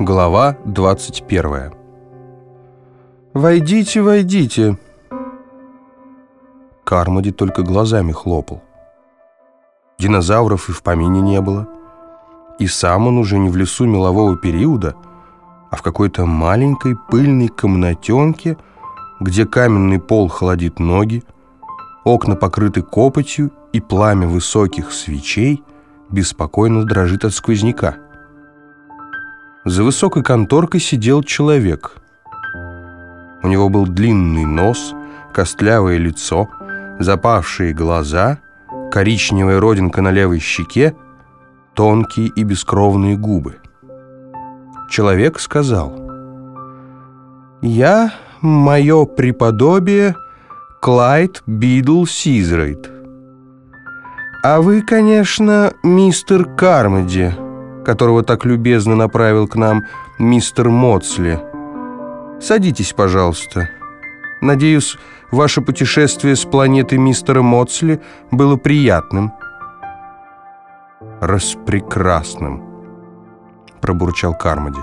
Глава 21 «Войдите, войдите!» Кармоди только глазами хлопал. Динозавров и в помине не было. И сам он уже не в лесу мелового периода, а в какой-то маленькой пыльной комнатенке, где каменный пол холодит ноги, окна покрыты копотью, и пламя высоких свечей беспокойно дрожит от сквозняка. За высокой конторкой сидел человек. У него был длинный нос, костлявое лицо, запавшие глаза, коричневая родинка на левой щеке, тонкие и бескровные губы. Человек сказал, «Я, мое преподобие, Клайд Бидл Сизрейд. А вы, конечно, мистер Кармоди» которого так любезно направил к нам мистер Моцли. Садитесь, пожалуйста. Надеюсь, ваше путешествие с планеты мистера Моцли было приятным». «Распрекрасным», — пробурчал Кармоди.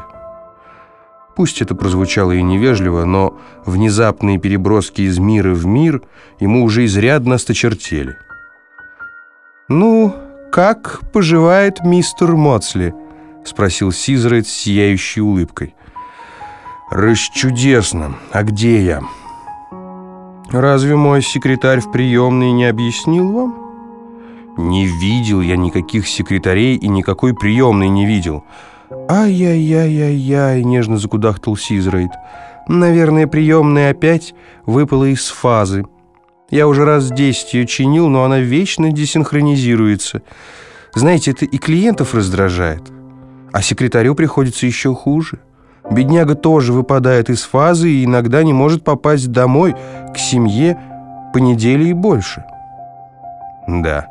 Пусть это прозвучало и невежливо, но внезапные переброски из мира в мир ему уже изрядно осточертели. «Ну, как поживает мистер Моцли?» — спросил Сизрайт с сияющей улыбкой. «Расчудесно. А где я?» «Разве мой секретарь в приемной не объяснил вам?» «Не видел я никаких секретарей и никакой приемной не видел». «Ай-яй-яй-яй-яй!» — нежно закудахтал Сизрайт. «Наверное, приемная опять выпала из фазы». Я уже раз десять ее чинил, но она вечно десинхронизируется. Знаете, это и клиентов раздражает. А секретарю приходится еще хуже. Бедняга тоже выпадает из фазы и иногда не может попасть домой, к семье, по неделе и больше. «Да,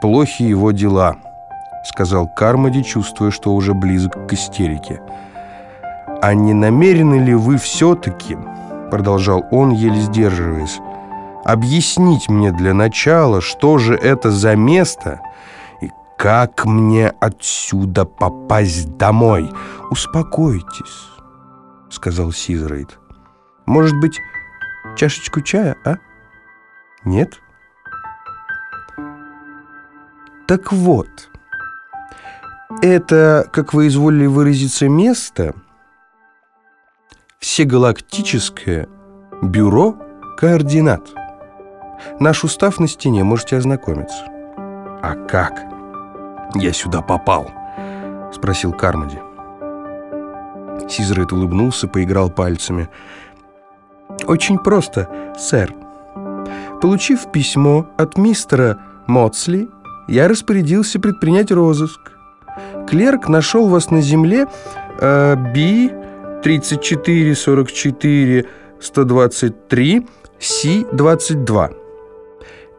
плохи его дела», — сказал Кармоди, чувствуя, что уже близок к истерике. «А не намерены ли вы все-таки, — продолжал он, еле сдерживаясь, — объяснить мне для начала, что же это за место и как мне отсюда попасть домой. Успокойтесь, сказал Сизрейд. Может быть, чашечку чая, а? Нет? Так вот, это, как вы изволили выразиться, место всегалактическое бюро координат. Наш устав на стене, можете ознакомиться». «А как я сюда попал?» — спросил Кармоди. Сизрет улыбнулся, поиграл пальцами. «Очень просто, сэр. Получив письмо от мистера Моцли, я распорядился предпринять розыск. Клерк нашел вас на земле э, Би 3444 123 Си-22.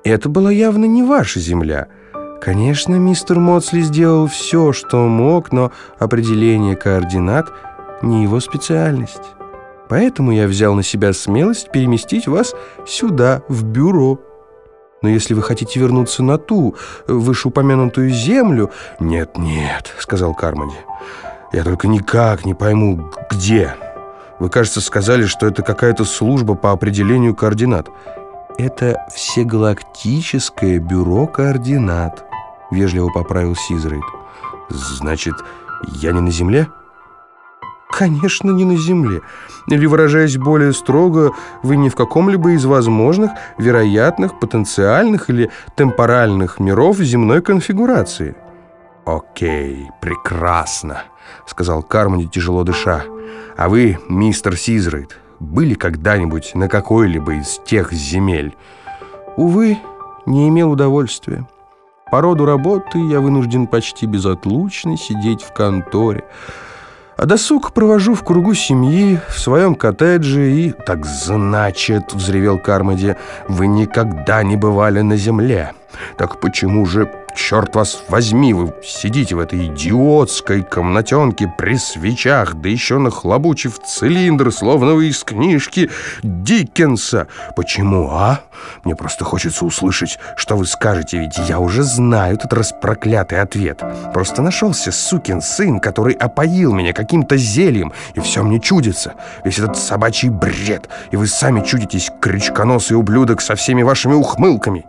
Это была явно не ваша земля. Конечно, мистер Моцли сделал все, что мог, но определение координат не его специальность. Поэтому я взял на себя смелость переместить вас сюда, в бюро. Но если вы хотите вернуться на ту, вышеупомянутую землю... «Нет, нет», — сказал Кармоди. «Я только никак не пойму, где. Вы, кажется, сказали, что это какая-то служба по определению координат». «Это всегалактическое бюро координат», — вежливо поправил Сизрейд. «Значит, я не на Земле?» «Конечно, не на Земле. Или, выражаясь более строго, вы не в каком-либо из возможных, вероятных, потенциальных или темпоральных миров земной конфигурации». «Окей, прекрасно», — сказал Кармоди, тяжело дыша. «А вы, мистер Сизрейд, были когда-нибудь на какой-либо из тех земель? Увы, не имел удовольствия. По роду работы я вынужден почти безотлучно сидеть в конторе. А досуг провожу в кругу семьи, в своем коттедже и... «Так значит, — взревел Кармоди, — вы никогда не бывали на земле. Так почему же черт вас возьми, вы сидите в этой идиотской комнатенке при свечах, да еще нахлобучив цилиндр, словно вы из книжки Диккенса. Почему, а? Мне просто хочется услышать, что вы скажете, ведь я уже знаю этот распроклятый ответ. Просто нашелся сукин сын, который опоил меня каким-то зельем, и все мне чудится. Весь этот собачий бред, и вы сами чудитесь, крючконосый ублюдок со всеми вашими ухмылками.